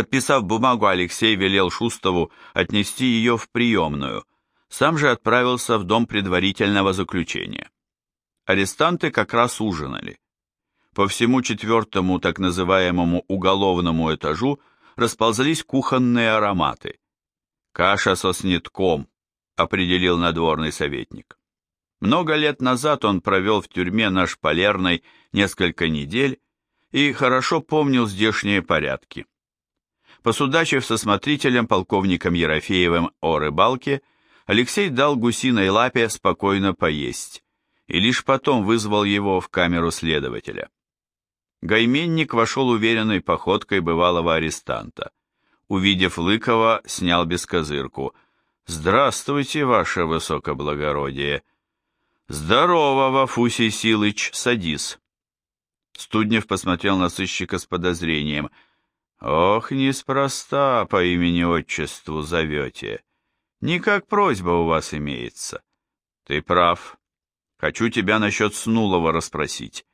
Подписав бумагу, Алексей велел Шустову отнести ее в приемную, сам же отправился в дом предварительного заключения. Арестанты как раз ужинали. По всему четвертому так называемому уголовному этажу расползались кухонные ароматы. «Каша со снитком», — определил надворный советник. Много лет назад он провел в тюрьме на Шпалерной несколько недель и хорошо помнил здешние порядки. Посудачив со смотрителем полковником Ерофеевым о рыбалке, Алексей дал гусиной лапе спокойно поесть и лишь потом вызвал его в камеру следователя. Гайменник вошел уверенной походкой бывалого арестанта. Увидев Лыкова, снял бескозырку. «Здравствуйте, ваше высокоблагородие!» «Здорово, Вафусий Силыч, садись!» Студнев посмотрел на сыщика с подозрением. «Ох, неспроста по имени-отчеству зовете. Не как просьба у вас имеется. Ты прав. Хочу тебя насчет Снулова расспросить,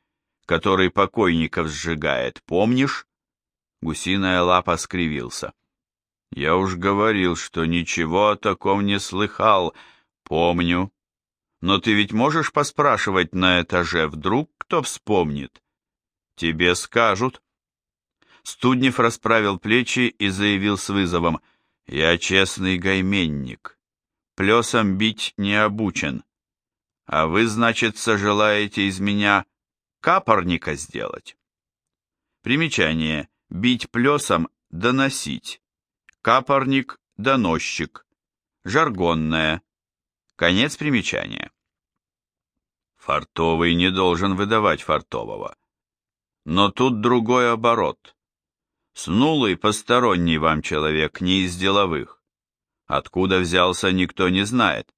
который покойников сжигает, помнишь?» Гусиная лапа скривился. «Я уж говорил, что ничего о таком не слыхал. Помню. Но ты ведь можешь поспрашивать на этаже, вдруг кто вспомнит? Тебе скажут. Студнев расправил плечи и заявил с вызовом. Я честный гайменник. Плесом бить не обучен. А вы, значит, желаете из меня капорника сделать? Примечание. Бить плесом – доносить. Капорник – доносчик. Жаргонное. Конец примечания. Фартовый не должен выдавать фартового. Но тут другой оборот. Снулый посторонний вам человек, не из деловых. Откуда взялся, никто не знает.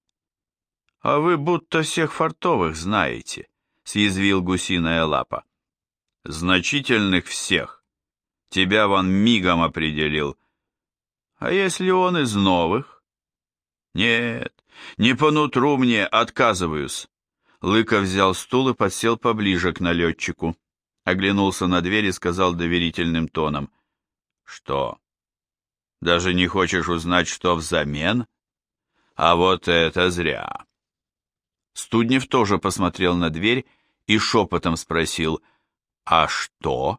А вы будто всех фартовых знаете, съязвил гусиная лапа. Значительных всех. Тебя вон мигом определил. А если он из новых? Нет, не по нутру мне, отказываюсь. Лыков взял стул и подсел поближе к налетчику. Оглянулся на дверь и сказал доверительным тоном. Что? Даже не хочешь узнать, что взамен? А вот это зря. Студнев тоже посмотрел на дверь и шепотом спросил, «А что?»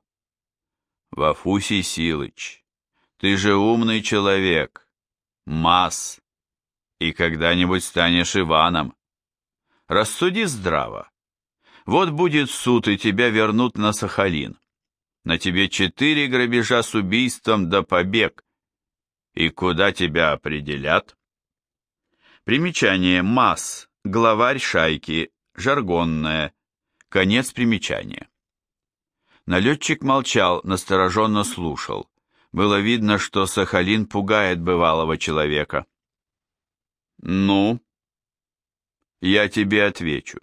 «Вафусий Силыч, ты же умный человек, масс, и когда-нибудь станешь Иваном. Рассуди здраво. Вот будет суд, и тебя вернут на Сахалин. На тебе четыре грабежа с убийством да побег. И куда тебя определят? Примечание МАС, главарь шайки, жаргонное. Конец примечания. Налетчик молчал, настороженно слушал. Было видно, что Сахалин пугает бывалого человека. «Ну?» «Я тебе отвечу.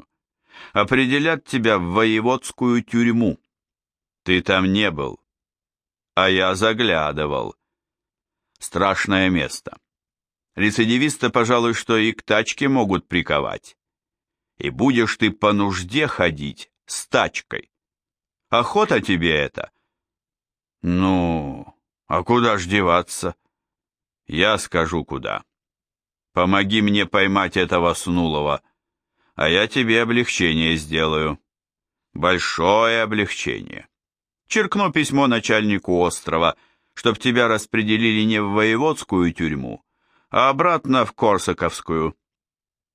Определят тебя в воеводскую тюрьму. Ты там не был, а я заглядывал. Страшное место. Рецидивиста, пожалуй, что и к тачке могут приковать. И будешь ты по нужде ходить с тачкой. Охота тебе это?» «Ну, а куда ж деваться?» «Я скажу, куда». Помоги мне поймать этого Снулова, а я тебе облегчение сделаю. Большое облегчение. Черкну письмо начальнику острова, чтоб тебя распределили не в воеводскую тюрьму, а обратно в Корсаковскую.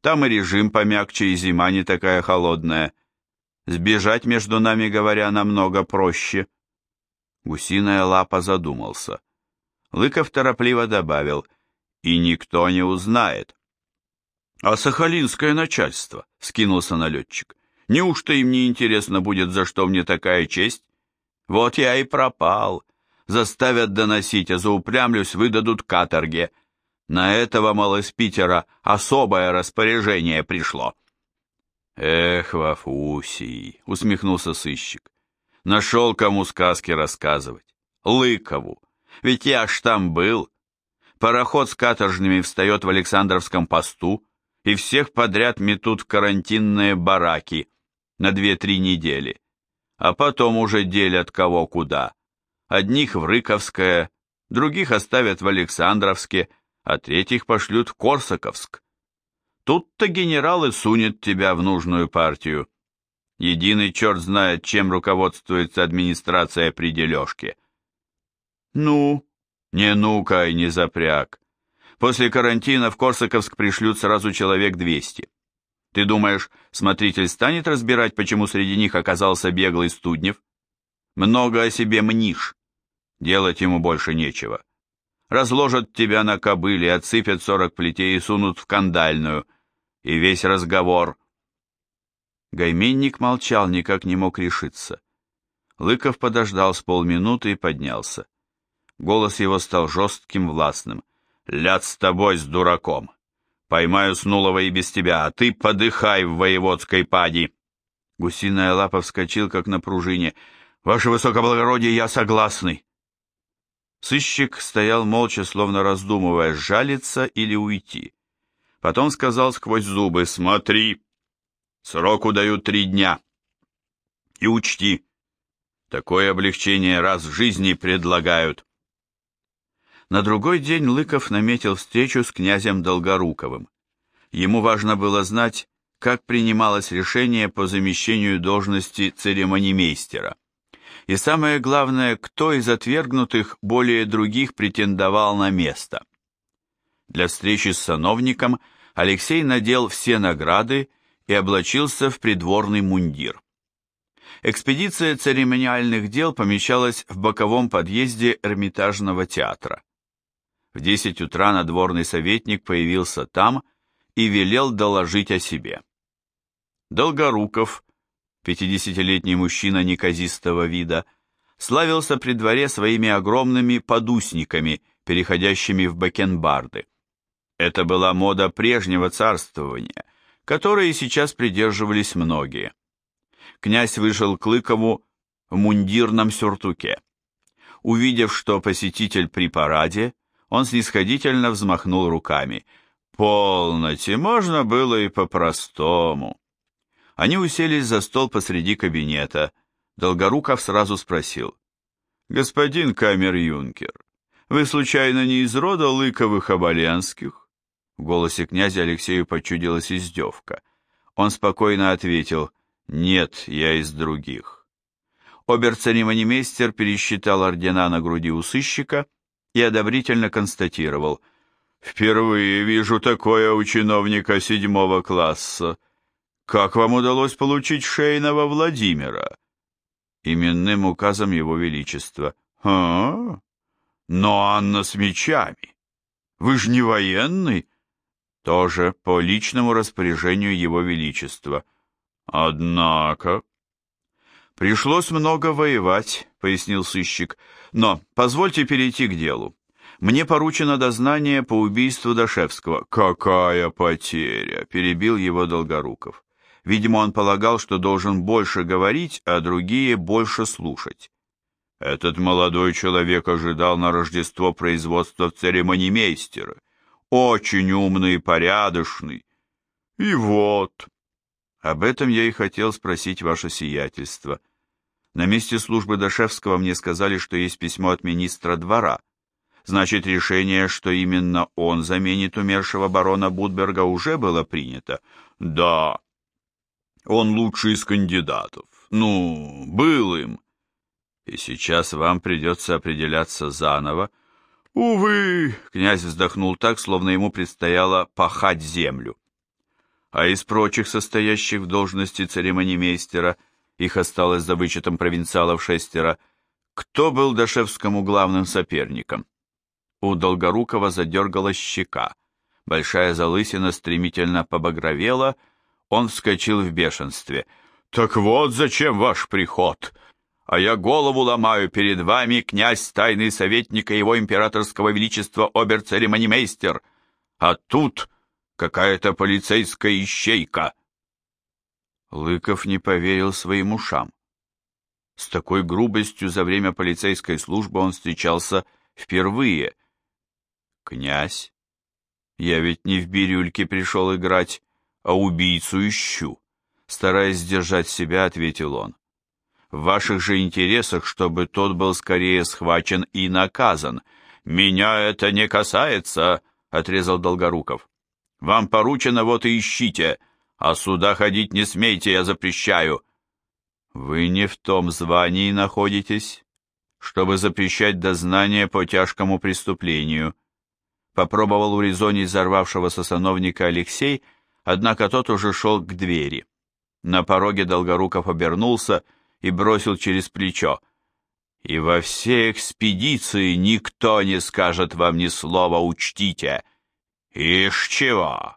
Там и режим помягче, и зима не такая холодная. Сбежать, между нами говоря, намного проще. Гусиная лапа задумался. Лыков торопливо добавил — и никто не узнает. А сахалинское начальство, скинулся налетчик. Неужто им не интересно будет, за что мне такая честь? Вот я и пропал. Заставят доносить, а заупрямлюсь, выдадут каторге. На этого, мол, из Питера особое распоряжение пришло. Эх, Вафусий, усмехнулся сыщик. Нашел, кому сказки рассказывать. Лыкову. Ведь я ж там был, Пароход с каторжными встает в Александровском посту, и всех подряд метут в карантинные бараки на две-три недели, а потом уже делят кого куда. Одних в Рыковское, других оставят в Александровске, а третьих пошлют в Корсаковск. Тут-то генерал и сунет тебя в нужную партию. Единый черт знает, чем руководствуется администрация при дележке. Ну, не ну-ка и не запряг. После карантина в Корсаковск пришлют сразу человек двести. Ты думаешь, смотритель станет разбирать, почему среди них оказался беглый Студнев? Много о себе мнишь. Делать ему больше нечего. Разложат тебя на кобыле, отсыпят сорок плетей и сунут в кандальную. И весь разговор. Гайменник молчал, никак не мог решиться. Лыков подождал с полминуты и поднялся. Голос его стал жестким, властным. «Ляд с тобой, с дураком! Поймаю Снулова и без тебя, а ты подыхай в воеводской пади!» Гусиная лапа вскочил, как на пружине. «Ваше высокоблагородие, я согласный!» Сыщик стоял молча, словно раздумывая, жалиться или уйти. Потом сказал сквозь зубы, «Смотри, сроку дают три дня. И учти, такое облегчение раз в жизни предлагают». На другой день Лыков наметил встречу с князем Долгоруковым. Ему важно было знать, как принималось решение по замещению должности церемонимейстера. И самое главное, кто из отвергнутых более других претендовал на место. Для встречи с сановником Алексей надел все награды и облачился в придворный мундир. Экспедиция церемониальных дел помещалась в боковом подъезде Эрмитажного театра. В десять утра надворный советник появился там и велел доложить о себе. Долгоруков, пятидесятилетний мужчина неказистого вида, славился при дворе своими огромными подусниками, переходящими в бакенбарды. Это была мода прежнего царствования, которой сейчас придерживались многие. Князь вышел к Лыкову в мундирном сюртуке. Увидев, что посетитель при параде, он снисходительно взмахнул руками. «Полноте, можно было и по-простому». Они уселись за стол посреди кабинета. Долгоруков сразу спросил. «Господин камер-юнкер, вы случайно не из рода Лыковых-Оболенских?» В голосе князя Алексею почудилась издевка. Он спокойно ответил, «Нет, я из других». Обер-церемонимейстер пересчитал ордена на груди у сыщика и одобрительно констатировал. «Впервые вижу такое у чиновника седьмого класса. Как вам удалось получить шейного Владимира?» Именным указом его величества. «А? Но Анна с мечами. Вы же не военный?» «Тоже по личному распоряжению его величества». «Однако...» «Пришлось много воевать», — пояснил сыщик, — но позвольте перейти к делу. Мне поручено дознание по убийству Дашевского. Какая потеря, перебил его Долгоруков. Видимо, он полагал, что должен больше говорить, а другие больше слушать. Этот молодой человек ожидал на Рождество производства церемонимейстера. Очень умный и порядочный. И вот. Об этом я и хотел спросить ваше сиятельство. — на месте службы Дашевского мне сказали, что есть письмо от министра двора. Значит, решение, что именно он заменит умершего барона Будберга, уже было принято? Да. Он лучший из кандидатов. Ну, был им. И сейчас вам придется определяться заново. Увы, князь вздохнул так, словно ему предстояло пахать землю. А из прочих, состоящих в должности церемонимейстера, — их осталось за вычетом провинциалов шестеро, кто был Дашевскому главным соперником? У Долгорукова задергалась щека, большая залысина стремительно побагровела, он вскочил в бешенстве. «Так вот зачем ваш приход! А я голову ломаю перед вами, князь тайный советник и его императорского величества обер-церемонимейстер! А тут какая-то полицейская ищейка!» Лыков не поверил своим ушам. С такой грубостью за время полицейской службы он встречался впервые. «Князь, я ведь не в бирюльке пришел играть, а убийцу ищу», стараясь сдержать себя, ответил он. «В ваших же интересах, чтобы тот был скорее схвачен и наказан. «Меня это не касается», — отрезал Долгоруков. «Вам поручено, вот и ищите, а сюда ходить не смейте, я запрещаю». «Вы не в том звании находитесь, чтобы запрещать дознание по тяжкому преступлению», попробовал урезонить взорвавшегося сановника Алексей, однако тот уже шел к двери. На пороге Долгоруков обернулся и бросил через плечо. «И во всей экспедиции никто не скажет вам ни слова, учтите!» «Ишь чего!»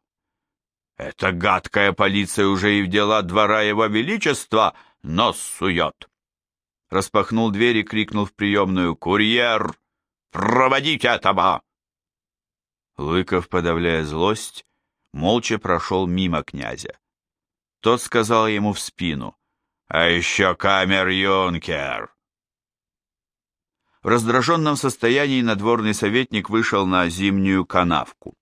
«Эта гадкая полиция уже и в дела двора его величества нос сует!» Распахнул дверь и крикнул в приемную «Курьер! Проводите этого!» Лыков, подавляя злость, молча прошел мимо князя. Тот сказал ему в спину, «А еще камер-юнкер!» В раздраженном состоянии надворный советник вышел на зимнюю канавку.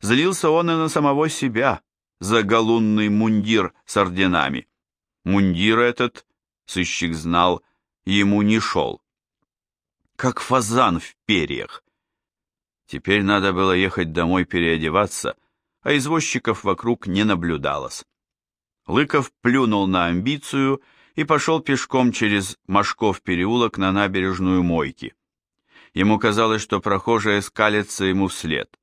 Злился он и на самого себя за галунный мундир с орденами. Мундир этот, сыщик знал, ему не шел. Как фазан в перьях, Теперь надо было ехать домой переодеваться, а извозчиков вокруг не наблюдалось. Лыков плюнул на амбицию и пошел пешком через Машков переулок на набережную Мойки. Ему казалось, что прохожие скалятся ему вслед.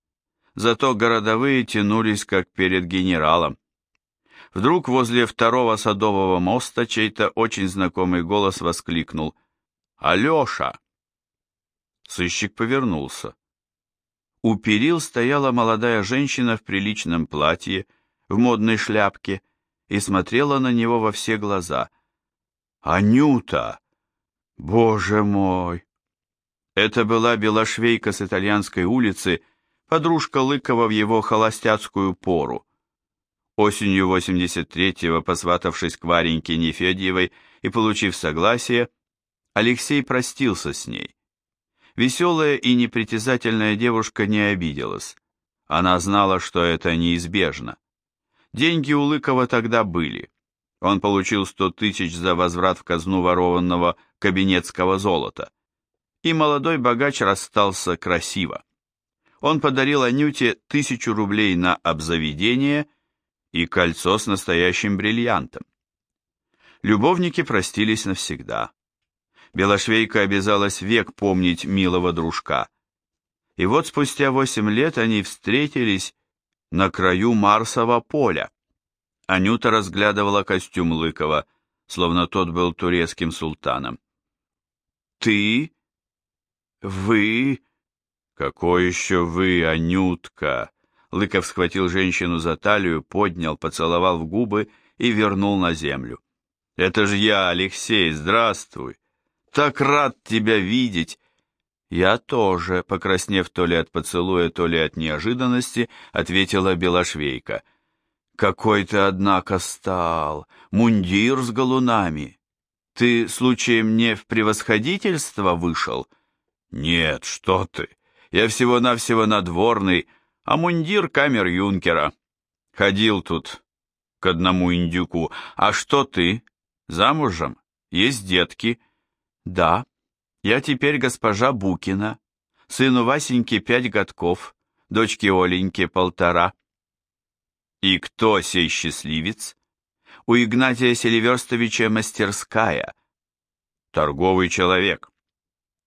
Зато городовые тянулись, как перед генералом. Вдруг возле второго садового моста чей-то очень знакомый голос воскликнул «Алеша!». Сыщик повернулся. У перил стояла молодая женщина в приличном платье, в модной шляпке, и смотрела на него во все глаза. «Анюта! Боже мой!» Это была белошвейка с итальянской улицы, подружка Лыкова в его холостяцкую пору. Осенью 83-го, посватавшись к Вареньке Нефедьевой и получив согласие, Алексей простился с ней. Веселая и непритязательная девушка не обиделась. Она знала, что это неизбежно. Деньги у Лыкова тогда были. Он получил сто тысяч за возврат в казну ворованного кабинетского золота. И молодой богач расстался красиво. Он подарил Анюте тысячу рублей на обзаведение и кольцо с настоящим бриллиантом. Любовники простились навсегда. Белошвейка обязалась век помнить милого дружка. И вот спустя восемь лет они встретились на краю Марсового поля. Анюта разглядывала костюм Лыкова, словно тот был турецким султаном. «Ты? Вы? Какой еще вы, Анютка?» Лыков схватил женщину за талию, поднял, поцеловал в губы и вернул на землю. «Это же я, Алексей, здравствуй! так рад тебя видеть!» «Я тоже», — покраснев то ли от поцелуя, то ли от неожиданности, ответила Белошвейка. «Какой ты, однако, стал! Мундир с галунами! Ты, случаем, не в превосходительство вышел?» «Нет, что ты! Я всего-навсего надворный, а мундир камер юнкера. Ходил тут к одному индюку. А что ты? Замужем? Есть детки?» Да, я теперь госпожа Букина, сыну Васеньки пять годков, дочке Оленьке полтора. И кто сей счастливец? У Игнатия Селиверстовича мастерская. Торговый человек.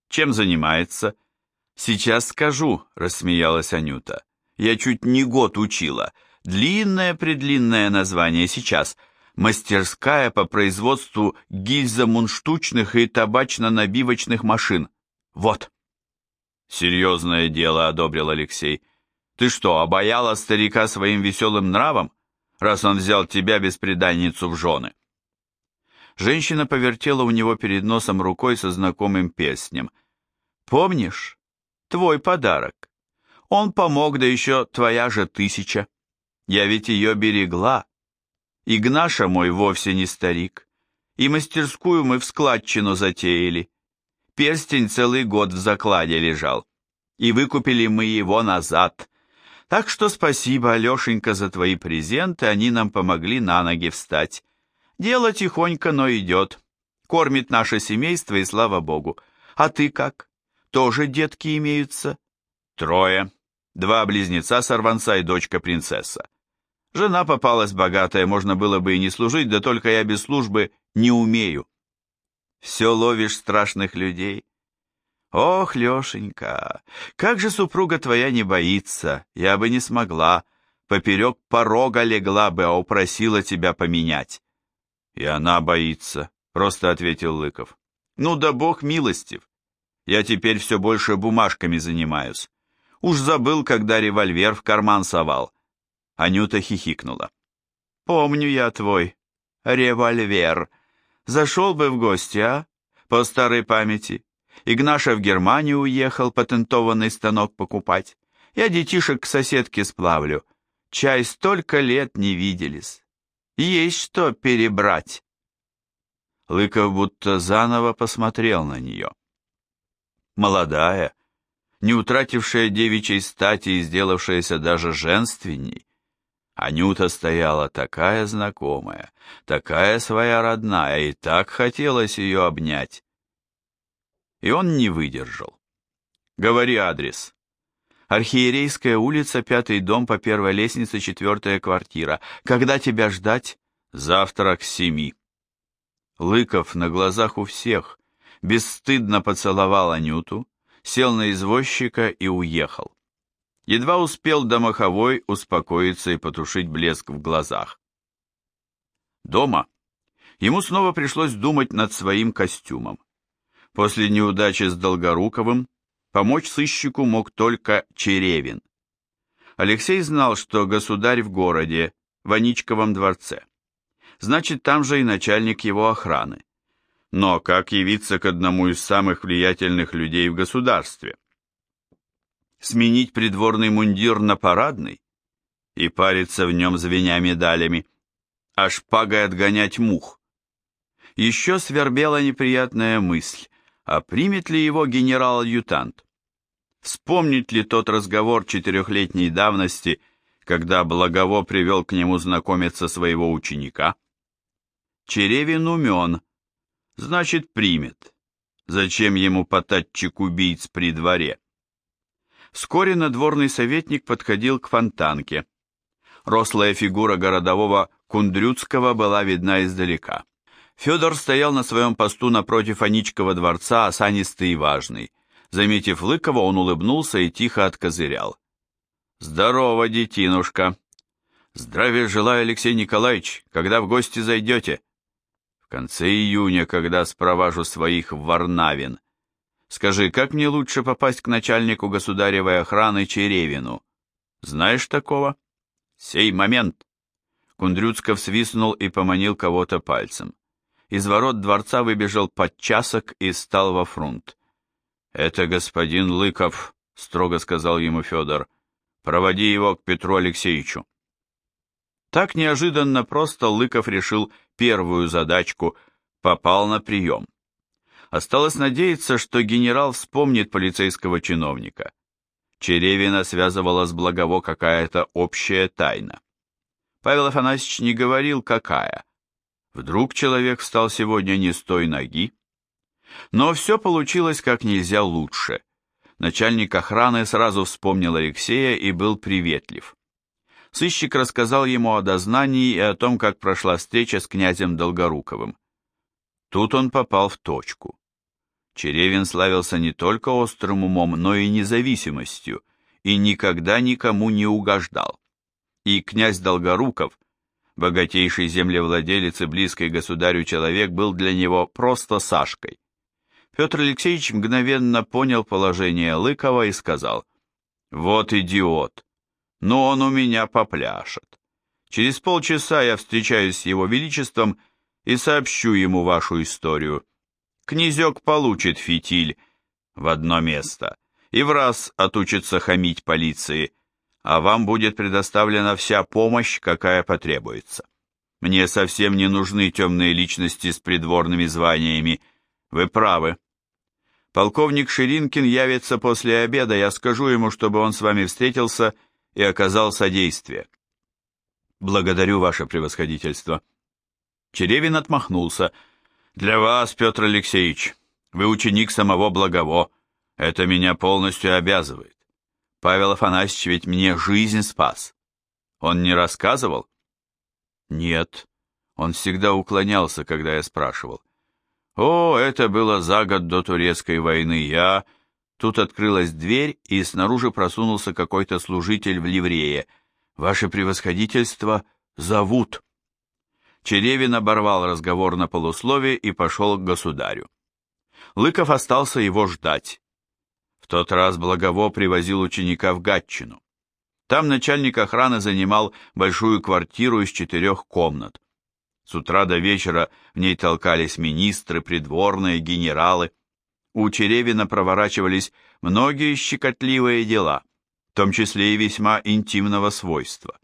Чем занимается? Сейчас скажу, рассмеялась Анюта. Я чуть не год учила. Длинное-предлинное название сейчас — мастерская по производству гильзамунштучных и табачно-набивочных машин. Вот. Серьезное дело, одобрил Алексей. Ты что, обаяла старика своим веселым нравом, раз он взял тебя беспреданницу в жены? Женщина повертела у него перед носом рукой со знакомым песнем. Помнишь? Твой подарок. Он помог, да еще твоя же тысяча. Я ведь ее берегла, Игнаша мой вовсе не старик. И мастерскую мы в складчину затеяли. Перстень целый год в закладе лежал. И выкупили мы его назад. Так что спасибо, Алешенька, за твои презенты, они нам помогли на ноги встать. Дело тихонько, но идет. Кормит наше семейство, и слава богу. А ты как? Тоже детки имеются? Трое. Два близнеца-сорванца и дочка-принцесса. Жена попалась богатая, можно было бы и не служить, да только я без службы не умею. Все ловишь страшных людей. Ох, Лешенька, как же супруга твоя не боится, я бы не смогла, поперек порога легла бы, а упросила тебя поменять. И она боится, просто ответил Лыков. Ну да бог милостив. Я теперь все больше бумажками занимаюсь. Уж забыл, когда револьвер в карман совал. Анюта хихикнула. Помню я твой револьвер. Зашел бы в гости, а? По старой памяти. Игнаша в Германию уехал патентованный станок покупать. Я детишек к соседке сплавлю. Чай столько лет не виделись. Есть что перебрать. Лыков будто заново посмотрел на нее. Молодая, не утратившая девичьей стати и сделавшаяся даже женственней, Анюта стояла такая знакомая, такая своя родная, и так хотелось ее обнять. И он не выдержал. «Говори адрес». Архиерейская улица, пятый дом по первой лестнице, четвертая квартира. Когда тебя ждать? Завтра к семи. Лыков на глазах у всех бесстыдно поцеловал Анюту, сел на извозчика и уехал. Едва успел домоховой успокоиться и потушить блеск в глазах. Дома ему снова пришлось думать над своим костюмом. После неудачи с Долгоруковым помочь сыщику мог только Черевин. Алексей знал, что государь в городе, в Аничковом дворце. Значит, там же и начальник его охраны. Но как явиться к одному из самых влиятельных людей в государстве? Сменить придворный мундир на парадный и париться в нем звеня медалями, а шпагой отгонять мух. Еще свербела неприятная мысль, а примет ли его генерал-адъютант? Вспомнит ли тот разговор четырехлетней давности, когда Благово привел к нему знакомиться своего ученика? Черевин умен, значит, примет. Зачем ему потатчик убийц при дворе? Вскоре надворный советник подходил к фонтанке. Рослая фигура городового Кундрюцкого была видна издалека. Федор стоял на своем посту напротив Аничкова дворца, осанистый и важный. Заметив Лыкова, он улыбнулся и тихо откозырял. «Здорово, детинушка!» «Здравия желаю, Алексей Николаевич, когда в гости зайдете?» «В конце июня, когда спроважу своих в Варнавин. Скажи, как мне лучше попасть к начальнику государевой охраны Черевину? Знаешь такого?» «Сей момент!» Кундрюцков свистнул и поманил кого-то пальцем. Из ворот дворца выбежал подчасок и стал во фронт. «Это господин Лыков», — строго сказал ему Федор. «Проводи его к Петру Алексеевичу». Так неожиданно просто Лыков решил первую задачку, попал на прием. Осталось надеяться, что генерал вспомнит полицейского чиновника. Черевина связывала с Благово какая-то общая тайна. Павел Афанасьевич не говорил, какая, Вдруг человек встал сегодня не с той ноги? Но все получилось как нельзя лучше. Начальник охраны сразу вспомнил Алексея и был приветлив. Сыщик рассказал ему о дознании и о том, как прошла встреча с князем Долгоруковым. Тут он попал в точку. Черевин славился не только острым умом, но и независимостью, и никогда никому не угождал. И князь Долгоруков Богатейший землевладелец и близкий государю человек был для него просто Сашкой. Петр Алексеевич мгновенно понял положение Лыкова и сказал, «Вот идиот, но он у меня попляшет. Через полчаса я встречаюсь с его величеством и сообщу ему вашу историю. Князек получит фитиль в одно место и в раз отучится хамить полиции, а вам будет предоставлена вся помощь, какая потребуется. Мне совсем не нужны темные личности с придворными званиями. Вы правы. Полковник Ширинкин явится после обеда, я скажу ему, чтобы он с вами встретился и оказал содействие. Благодарю, ваше превосходительство. Черевин отмахнулся. Для вас, Петр Алексеевич, вы ученик самого Благово, Это меня полностью обязывает. Павел Афанасьевич ведь мне жизнь спас. Он не рассказывал? Нет. Он всегда уклонялся, когда я спрашивал. О, это было за год до турецкой войны. Я... Тут открылась дверь, и снаружи просунулся какой-то служитель в ливрее. Ваше превосходительство зовут. Черевин оборвал разговор на полусловие и пошел к государю. Лыков остался его ждать тот раз Благово привозил ученика в Гатчину. Там начальник охраны занимал большую квартиру из четырех комнат. С утра до вечера в ней толкались министры, придворные, генералы. У Черевина проворачивались многие щекотливые дела, в том числе и весьма интимного свойства.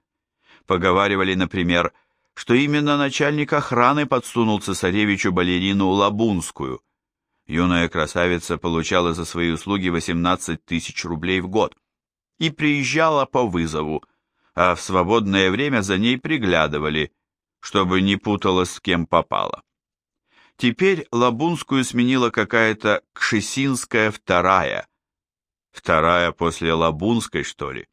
Поговаривали, например, что именно начальник охраны подсунул цесаревичу балерину Лабунскую – юная красавица получала за свои услуги 18 тысяч рублей в год и приезжала по вызову, а в свободное время за ней приглядывали, чтобы не путалась с кем попала. Теперь Лабунскую сменила какая-то Кшесинская вторая. Вторая после Лабунской, что ли?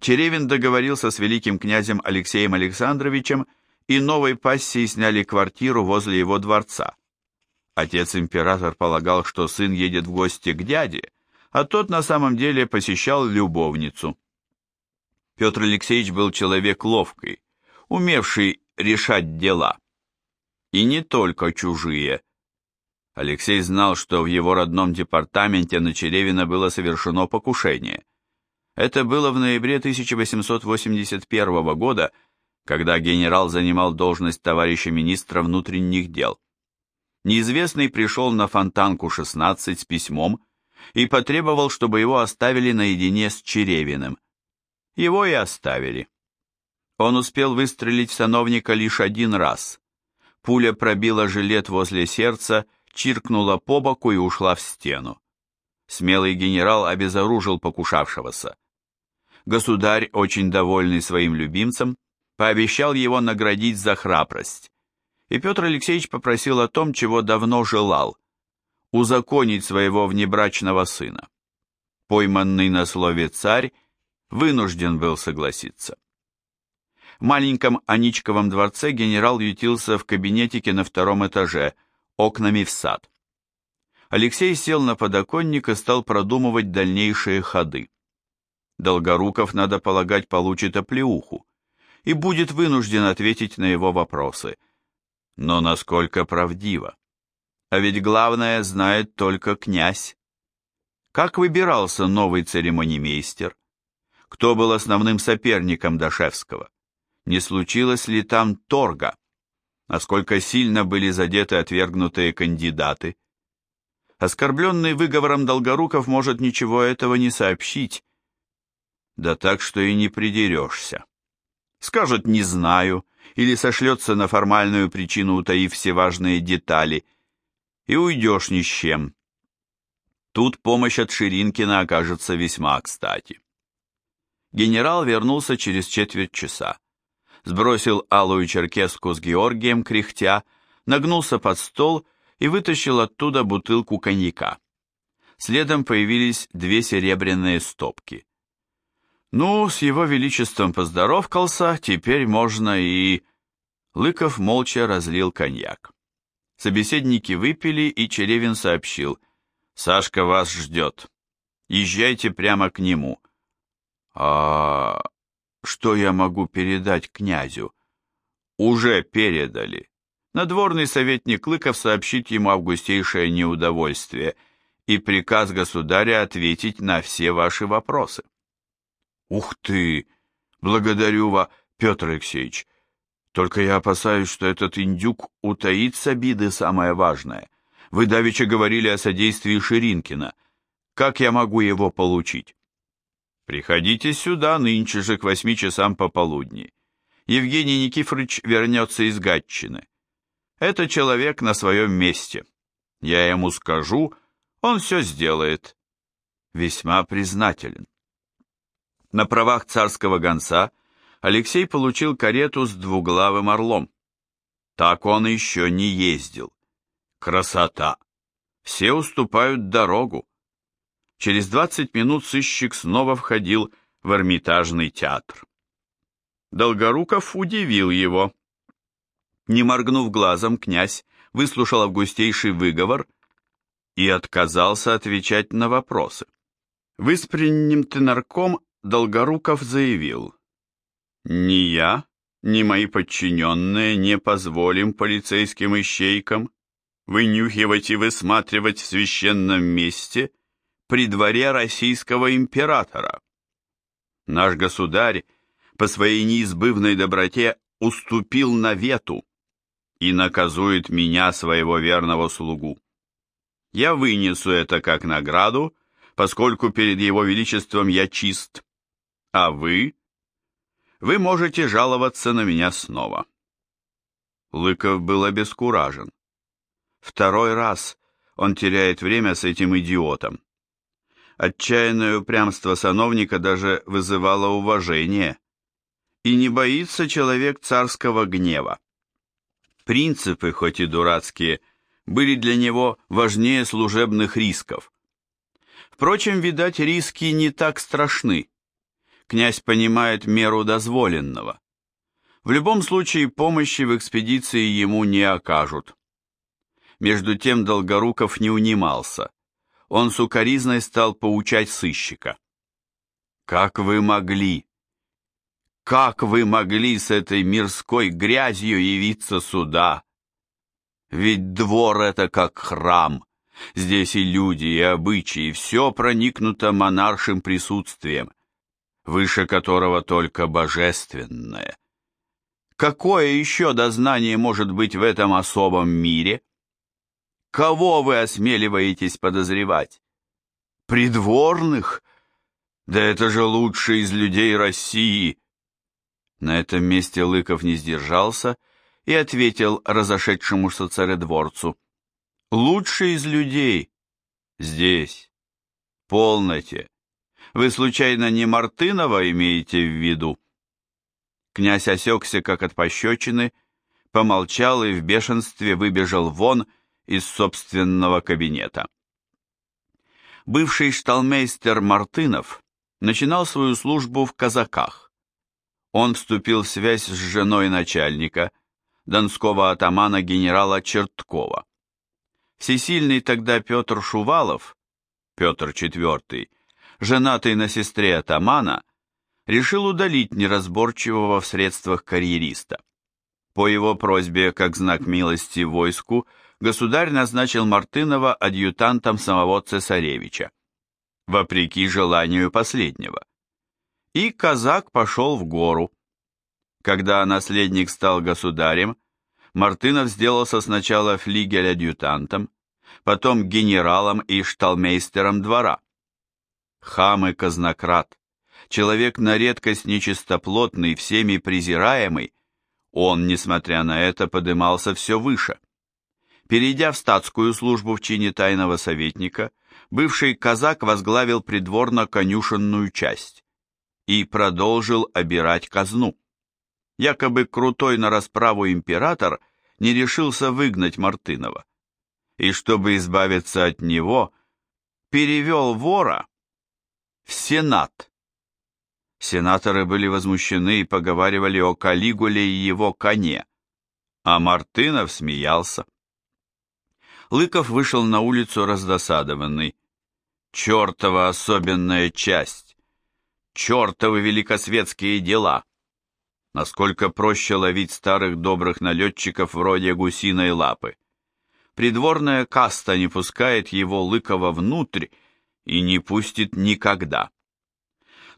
Черевин договорился с великим князем Алексеем Александровичем, и новой пассией сняли квартиру возле его дворца. Отец-император полагал, что сын едет в гости к дяде, а тот на самом деле посещал любовницу. Петр Алексеевич был человек ловкий, умевший решать дела. И не только чужие. Алексей знал, что в его родном департаменте на Черевина было совершено покушение. Это было в ноябре 1881 года, когда генерал занимал должность товарища министра внутренних дел неизвестный пришел на Фонтанку 16 с письмом и потребовал, чтобы его оставили наедине с Черевиным. Его и оставили. Он успел выстрелить в сановника лишь один раз. Пуля пробила жилет возле сердца, чиркнула по боку и ушла в стену. Смелый генерал обезоружил покушавшегося. Государь, очень довольный своим любимцем, пообещал его наградить за храбрость и Петр Алексеевич попросил о том, чего давно желал – узаконить своего внебрачного сына. Пойманный на слове царь вынужден был согласиться. Маленьком Аничковом дворце генерал ютился в кабинетике на втором этаже, окнами в сад. Алексей сел на подоконник и стал продумывать дальнейшие ходы. Долгоруков, надо полагать, получит оплеуху и будет вынужден ответить на его вопросы – но насколько правдиво? А ведь главное знает только князь. Как выбирался новый церемонимейстер? Кто был основным соперником Дашевского? Не случилось ли там торга? Насколько сильно были задеты отвергнутые кандидаты? Оскорбленный выговором Долгоруков может ничего этого не сообщить. Да так, что и не придерешься. Скажет «не знаю», или сошлется на формальную причину, утаив все важные детали, и уйдешь ни с чем. Тут помощь от Ширинкина окажется весьма кстати. Генерал вернулся через четверть часа. Сбросил алую черкеску с Георгием, кряхтя, нагнулся под стол и вытащил оттуда бутылку коньяка. Следом появились две серебряные стопки. Ну, с его величеством поздоровкался, теперь можно и... Лыков молча разлил коньяк. Собеседники выпили, и Черевин сообщил. «Сашка вас ждет. Езжайте прямо к нему». «А что я могу передать князю?» «Уже передали. Надворный советник Лыков сообщит ему августейшее неудовольствие и приказ государя ответить на все ваши вопросы». «Ух ты! Благодарю вас, Петр Алексеевич. Только я опасаюсь, что этот индюк утаит с обиды самое важное. Вы давеча говорили о содействии Ширинкина. Как я могу его получить?» «Приходите сюда нынче же к восьми часам пополудни. Евгений Никифорович вернется из Гатчины. Это человек на своем месте. Я ему скажу, он все сделает. Весьма признателен. На правах царского гонца Алексей получил карету с двуглавым орлом. Так он еще не ездил. Красота! Все уступают дорогу. Через 20 минут сыщик снова входил в Эрмитажный театр. Долгоруков удивил его. Не моргнув глазом, князь выслушал августейший выговор и отказался отвечать на вопросы. Выспренним-ты нарком Долгоруков заявил, «Ни я, ни мои подчиненные не позволим полицейским ищейкам вынюхивать и высматривать в священном месте при дворе российского императора. Наш государь по своей неизбывной доброте уступил навету и наказует меня, своего верного слугу. Я вынесу это как награду, поскольку перед его величеством я чист. А вы? Вы можете жаловаться на меня снова. Лыков был обескуражен. Второй раз он теряет время с этим идиотом. Отчаянное упрямство сановника даже вызывало уважение. И не боится человек царского гнева. Принципы, хоть и дурацкие, были для него важнее служебных рисков. Впрочем, видать, риски не так страшны. Князь понимает меру дозволенного. В любом случае помощи в экспедиции ему не окажут. Между тем Долгоруков не унимался. Он сукоризной стал поучать сыщика. «Как вы могли? Как вы могли с этой мирской грязью явиться сюда? Ведь двор это как храм. Здесь и люди, и обычаи, все проникнуто монаршим присутствием, выше которого только божественное. Какое еще дознание может быть в этом особом мире?» Кого вы осмеливаетесь подозревать? Придворных? Да это же лучшие из людей России. На этом месте Лыков не сдержался и ответил разошедшемуся царедворцу. Лучший из людей здесь. Полноте. Вы случайно не Мартынова имеете в виду? Князь осекся, как от пощечины, помолчал и в бешенстве выбежал вон, из собственного кабинета. Бывший шталмейстер Мартынов начинал свою службу в казаках. Он вступил в связь с женой начальника, донского атамана генерала Черткова. Всесильный тогда Петр Шувалов, Петр IV, женатый на сестре атамана, решил удалить неразборчивого в средствах карьериста. По его просьбе, как знак милости войску, государь назначил Мартынова адъютантом самого цесаревича, вопреки желанию последнего. И казак пошел в гору. Когда наследник стал государем, Мартынов сделался сначала флигель-адъютантом, потом генералом и шталмейстером двора. Хам и казнократ, человек на редкость нечистоплотный, всеми презираемый, он, несмотря на это, подымался все выше. Перейдя в статскую службу в чине тайного советника, бывший казак возглавил придворно-конюшенную часть и продолжил обирать казну. Якобы крутой на расправу император не решился выгнать Мартынова, и чтобы избавиться от него, перевел вора в Сенат. Сенаторы были возмущены и поговаривали о Калигуле и его коне, а Мартынов смеялся. Лыков вышел на улицу раздосадованный. Чертова особенная часть! Чертовы великосветские дела! Насколько проще ловить старых добрых налетчиков вроде гусиной лапы. Придворная каста не пускает его Лыкова внутрь и не пустит никогда.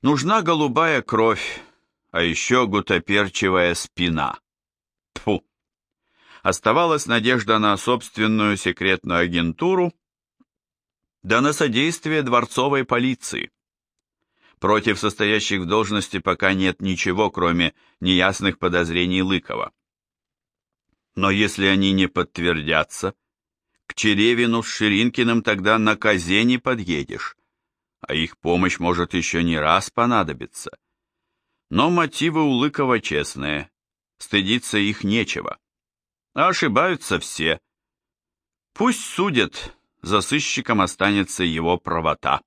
Нужна голубая кровь, а еще гутоперчивая спина. Тфу оставалась надежда на собственную секретную агентуру, да на содействие дворцовой полиции. Против состоящих в должности пока нет ничего, кроме неясных подозрений Лыкова. Но если они не подтвердятся, к Черевину с Ширинкиным тогда на козе не подъедешь, а их помощь может еще не раз понадобиться. Но мотивы у Лыкова честные, стыдиться их нечего ошибаются все. Пусть судят, за сыщиком останется его правота.